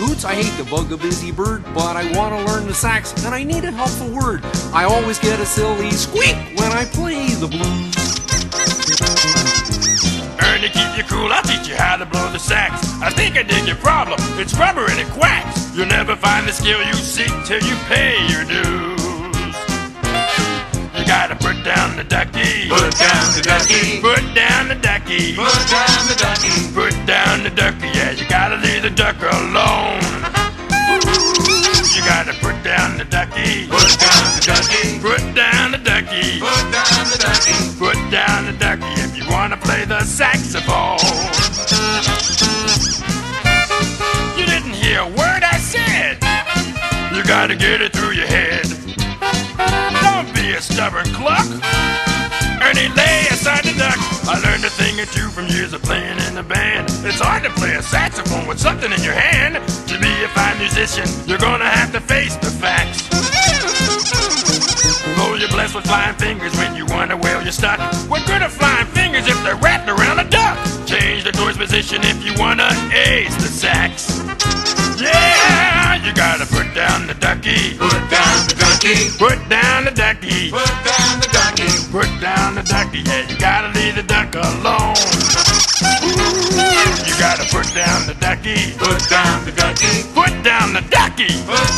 notes. I hate to bug a busy bird, but I want to learn the sax, and I need a helpful word. I always get a silly squeak when I play the blues. Ernie, keep you cool, I'll teach you how to blow the sax. I think I dig your problem, it's rubber and it quacks. You'll never find the skill you seek till you pay your dues. You gotta put down the ducky. Put down the ducky. Put down the ducky. Put down the ducky. Put down the ducky, ducky. Put down the ducky. Put down the ducky. Put down the ducky. Put down the ducky if you wanna play the saxophone. You didn't hear a word I said. You gotta get it through your head. Don't be a stubborn cluck. Ernie, lay aside the duck. I learned a thing or two from years of playing in the band. It's hard to play a saxophone with something in your hand. To be a fine musician, you're gonna have to face the Though with flying fingers when you wonder where you're stuck. What good are flying fingers if they're wrapped around a duck? Change the toy's position if you wanna ace the sax. Yeah, you gotta put down the ducky. Put down the ducky. Put down the ducky. Put down the ducky. Put down the ducky. Yeah, you gotta leave the duck alone. You gotta put down the ducky. Put down the ducky. Put down the ducky. Put